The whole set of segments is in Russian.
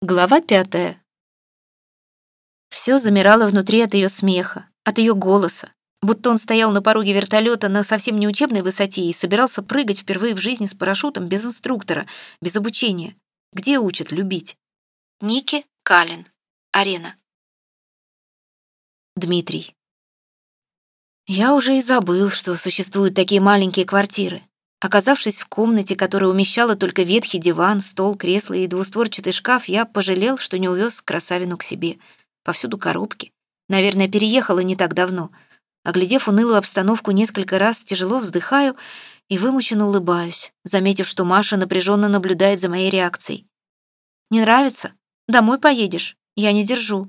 Глава пятая. Все замирало внутри от ее смеха, от ее голоса, будто он стоял на пороге вертолета на совсем не учебной высоте и собирался прыгать впервые в жизни с парашютом без инструктора, без обучения. Где учат любить? Ники Калин. Арена. Дмитрий. Я уже и забыл, что существуют такие маленькие квартиры. Оказавшись в комнате, которая умещала только ветхий диван, стол, кресло и двустворчатый шкаф, я пожалел, что не увез красавину к себе. Повсюду коробки. Наверное, переехала не так давно. Оглядев унылую обстановку несколько раз, тяжело вздыхаю и вымученно улыбаюсь, заметив, что Маша напряженно наблюдает за моей реакцией. «Не нравится? Домой поедешь? Я не держу».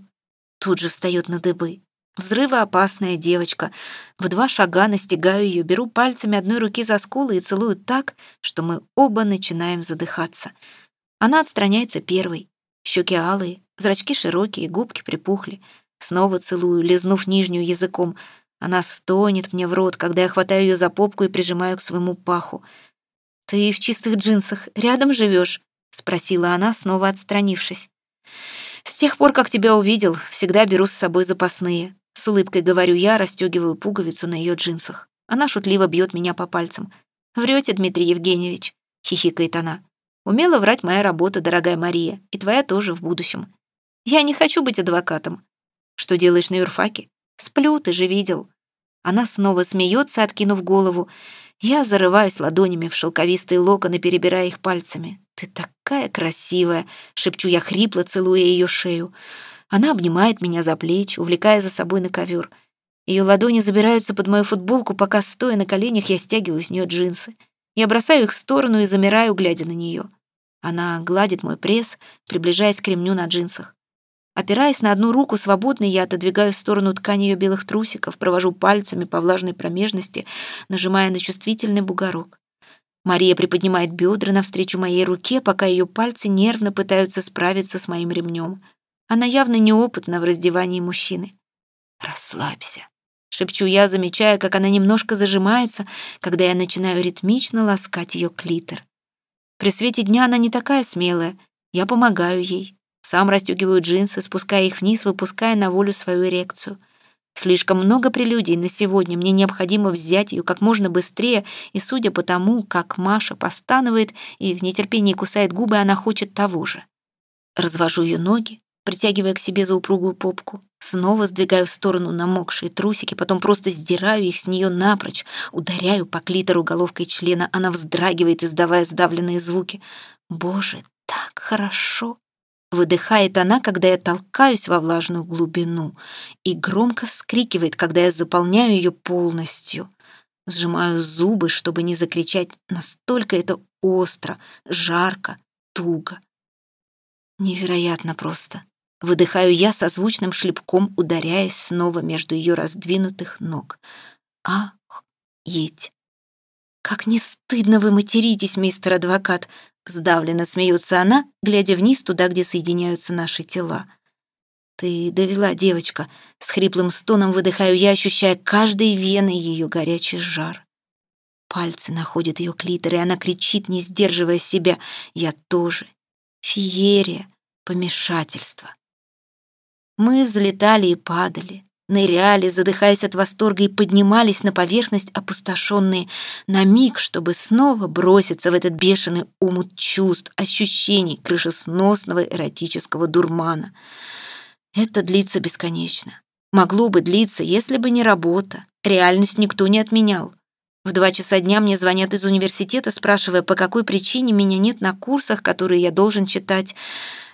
Тут же встает на дыбы. Взрывоопасная девочка. В два шага настигаю ее, беру пальцами одной руки за скулы и целую так, что мы оба начинаем задыхаться. Она отстраняется первой. Щеки алые, зрачки широкие, губки припухли. Снова целую, лизнув нижнюю языком. Она стонет мне в рот, когда я хватаю ее за попку и прижимаю к своему паху. «Ты в чистых джинсах рядом живешь? спросила она, снова отстранившись. «С тех пор, как тебя увидел, всегда беру с собой запасные. С улыбкой говорю я, расстегиваю пуговицу на ее джинсах. Она шутливо бьет меня по пальцам. «Врете, Дмитрий Евгеньевич», — хихикает она. «Умела врать моя работа, дорогая Мария, и твоя тоже в будущем. Я не хочу быть адвокатом. Что делаешь на юрфаке? Сплю, ты же видел». Она снова смеется, откинув голову. Я зарываюсь ладонями в шелковистые локоны, перебирая их пальцами. «Ты такая красивая!» — шепчу я хрипло, целуя ее шею. Она обнимает меня за плечи, увлекая за собой на ковер. Ее ладони забираются под мою футболку, пока, стоя на коленях, я стягиваю с нее джинсы. Я бросаю их в сторону и замираю, глядя на нее. Она гладит мой пресс, приближаясь к ремню на джинсах. Опираясь на одну руку свободной, я отодвигаю в сторону ткани ее белых трусиков, провожу пальцами по влажной промежности, нажимая на чувствительный бугорок. Мария приподнимает бедра навстречу моей руке, пока ее пальцы нервно пытаются справиться с моим ремнем. Она явно неопытна в раздевании мужчины. «Расслабься», — шепчу я, замечая, как она немножко зажимается, когда я начинаю ритмично ласкать ее клитор. При свете дня она не такая смелая. Я помогаю ей. Сам расстегиваю джинсы, спуская их вниз, выпуская на волю свою эрекцию. Слишком много прелюдий на сегодня. Мне необходимо взять ее как можно быстрее, и судя по тому, как Маша постанывает и в нетерпении кусает губы, она хочет того же. Развожу ее ноги, притягивая к себе за упругую попку. Снова сдвигаю в сторону намокшие трусики, потом просто сдираю их с нее напрочь, ударяю по клитору головкой члена, она вздрагивает, издавая сдавленные звуки. «Боже, так хорошо!» Выдыхает она, когда я толкаюсь во влажную глубину, и громко вскрикивает, когда я заполняю ее полностью. Сжимаю зубы, чтобы не закричать, настолько это остро, жарко, туго. Невероятно просто. Выдыхаю я со звучным шлепком, ударяясь снова между ее раздвинутых ног. Ах, еть. «Как не стыдно вы материтесь, мистер адвокат!» Сдавленно смеется она, глядя вниз туда, где соединяются наши тела. «Ты довела, девочка!» С хриплым стоном выдыхаю я, ощущая каждой веной ее горячий жар. Пальцы находят ее клитор, и она кричит, не сдерживая себя. Я тоже. Феерия, помешательство. Мы взлетали и падали, ныряли, задыхаясь от восторга, и поднимались на поверхность, опустошенные на миг, чтобы снова броситься в этот бешеный умут чувств, ощущений крышесносного эротического дурмана. Это длится бесконечно. Могло бы длиться, если бы не работа. Реальность никто не отменял. В два часа дня мне звонят из университета, спрашивая, по какой причине меня нет на курсах, которые я должен читать.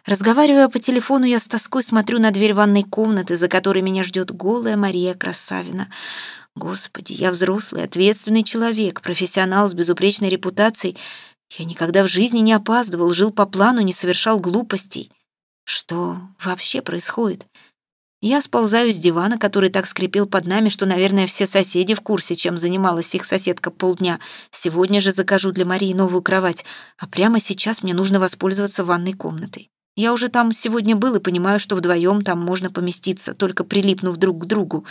Разговаривая по телефону, я с тоской смотрю на дверь ванной комнаты, за которой меня ждет голая Мария Красавина. Господи, я взрослый, ответственный человек, профессионал с безупречной репутацией. Я никогда в жизни не опаздывал, жил по плану, не совершал глупостей. Что вообще происходит? Я сползаю с дивана, который так скрипел под нами, что, наверное, все соседи в курсе, чем занималась их соседка полдня. Сегодня же закажу для Марии новую кровать, а прямо сейчас мне нужно воспользоваться ванной комнатой. Я уже там сегодня был и понимаю, что вдвоем там можно поместиться, только прилипнув друг к другу.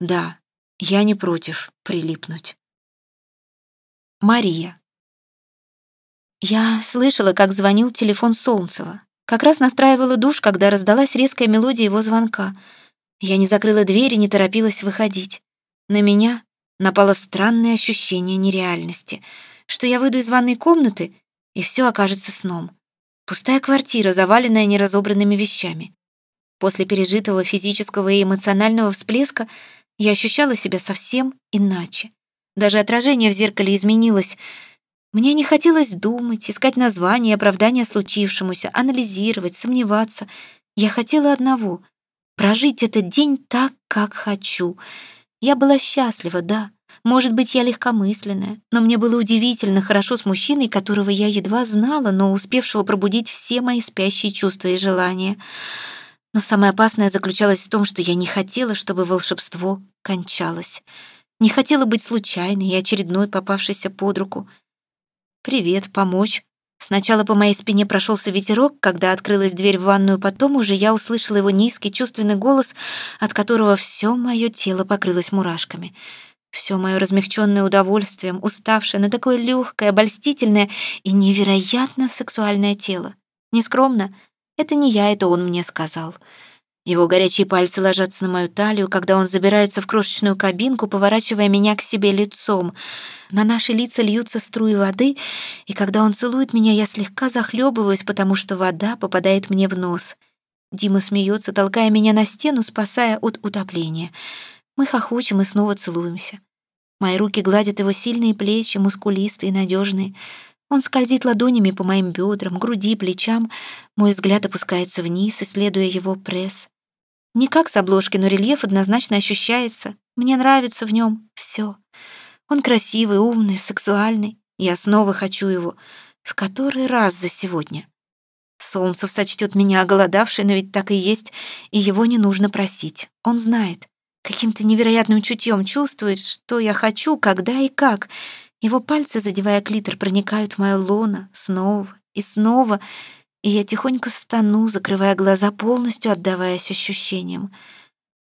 Да, я не против прилипнуть. Мария. Я слышала, как звонил телефон Солнцева. Как раз настраивала душ, когда раздалась резкая мелодия его звонка. Я не закрыла дверь и не торопилась выходить. На меня напало странное ощущение нереальности, что я выйду из ванной комнаты, и все окажется сном. Пустая квартира, заваленная неразобранными вещами. После пережитого физического и эмоционального всплеска я ощущала себя совсем иначе. Даже отражение в зеркале изменилось. Мне не хотелось думать, искать название, оправдания случившемуся, анализировать, сомневаться. Я хотела одного — прожить этот день так, как хочу. Я была счастлива, да. Может быть, я легкомысленная, но мне было удивительно хорошо с мужчиной, которого я едва знала, но успевшего пробудить все мои спящие чувства и желания. Но самое опасное заключалось в том, что я не хотела, чтобы волшебство кончалось. Не хотела быть случайной и очередной, попавшейся под руку. «Привет, помочь?» Сначала по моей спине прошелся ветерок, когда открылась дверь в ванную, потом уже я услышала его низкий чувственный голос, от которого все мое тело покрылось мурашками. Все мое размягченное удовольствием, уставшее, но такое легкое, обольстительное и невероятно сексуальное тело. Нескромно, это не я, это он мне сказал. Его горячие пальцы ложатся на мою талию, когда он забирается в крошечную кабинку, поворачивая меня к себе лицом. На наши лица льются струи воды, и когда он целует меня, я слегка захлебываюсь, потому что вода попадает мне в нос. Дима смеется, толкая меня на стену, спасая от утопления. Мы хохочем и снова целуемся. Мои руки гладят его сильные плечи, мускулистые, надежные. Он скользит ладонями по моим бедрам, груди, плечам. Мой взгляд опускается вниз, исследуя его пресс. Не как с обложки, но рельеф однозначно ощущается. Мне нравится в нем все. Он красивый, умный, сексуальный. Я снова хочу его. В который раз за сегодня. Солнцев сочтет меня оголодавшей, но ведь так и есть, и его не нужно просить. Он знает. Каким-то невероятным чутьем чувствует, что я хочу, когда и как. Его пальцы, задевая клитор, проникают в мое лоно снова и снова, и я тихонько стану, закрывая глаза, полностью отдаваясь ощущениям.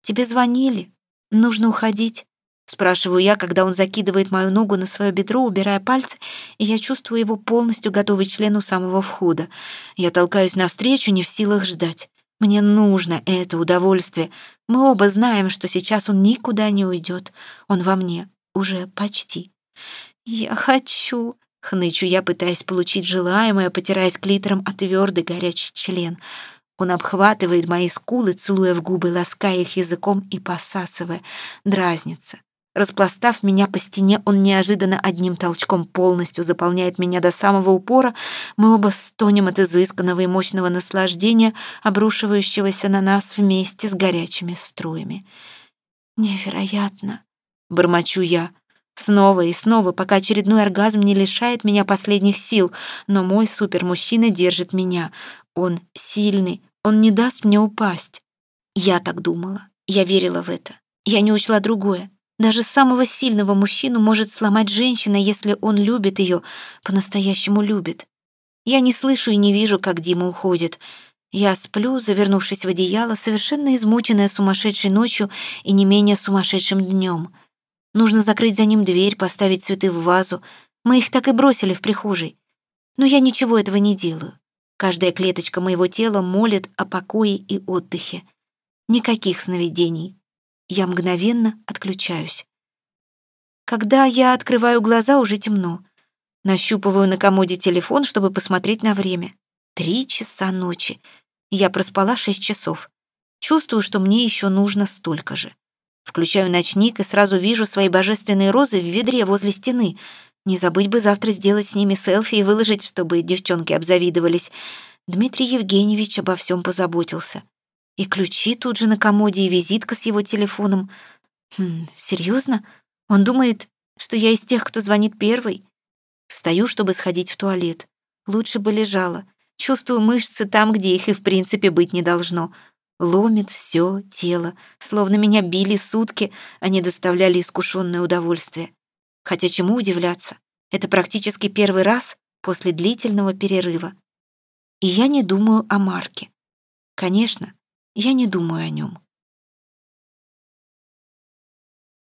«Тебе звонили? Нужно уходить?» Спрашиваю я, когда он закидывает мою ногу на свое бедро, убирая пальцы, и я чувствую его полностью готовый член у самого входа. Я толкаюсь навстречу, не в силах ждать. Мне нужно это удовольствие. Мы оба знаем, что сейчас он никуда не уйдет. Он во мне. Уже почти. «Я хочу», — хнычу я, пытаясь получить желаемое, потираясь клитором о твердый горячий член. Он обхватывает мои скулы, целуя в губы, лаская их языком и посасывая. Дразнится. Распластав меня по стене, он неожиданно одним толчком полностью заполняет меня до самого упора. Мы оба стонем от изысканного и мощного наслаждения, обрушивающегося на нас вместе с горячими струями. «Невероятно!» — бормочу я. Снова и снова, пока очередной оргазм не лишает меня последних сил, но мой супермужчина держит меня. Он сильный, он не даст мне упасть. Я так думала, я верила в это. Я не учла другое. Даже самого сильного мужчину может сломать женщина, если он любит ее, по-настоящему любит. Я не слышу и не вижу, как Дима уходит. Я сплю, завернувшись в одеяло, совершенно измученная сумасшедшей ночью и не менее сумасшедшим днем. Нужно закрыть за ним дверь, поставить цветы в вазу. Мы их так и бросили в прихожей. Но я ничего этого не делаю. Каждая клеточка моего тела молит о покое и отдыхе. Никаких сновидений. Я мгновенно отключаюсь. Когда я открываю глаза, уже темно. Нащупываю на комоде телефон, чтобы посмотреть на время. Три часа ночи. Я проспала шесть часов. Чувствую, что мне еще нужно столько же. Включаю ночник и сразу вижу свои божественные розы в ведре возле стены. Не забыть бы завтра сделать с ними селфи и выложить, чтобы девчонки обзавидовались. Дмитрий Евгеньевич обо всем позаботился. И ключи тут же на комоде, и визитка с его телефоном. Хм, серьезно? Он думает, что я из тех, кто звонит первый? Встаю, чтобы сходить в туалет. Лучше бы лежала. Чувствую мышцы там, где их и в принципе быть не должно. Ломит все тело, словно меня били сутки, а не доставляли искушенное удовольствие. Хотя чему удивляться? Это практически первый раз после длительного перерыва. И я не думаю о Марке. Конечно, я не думаю о нем.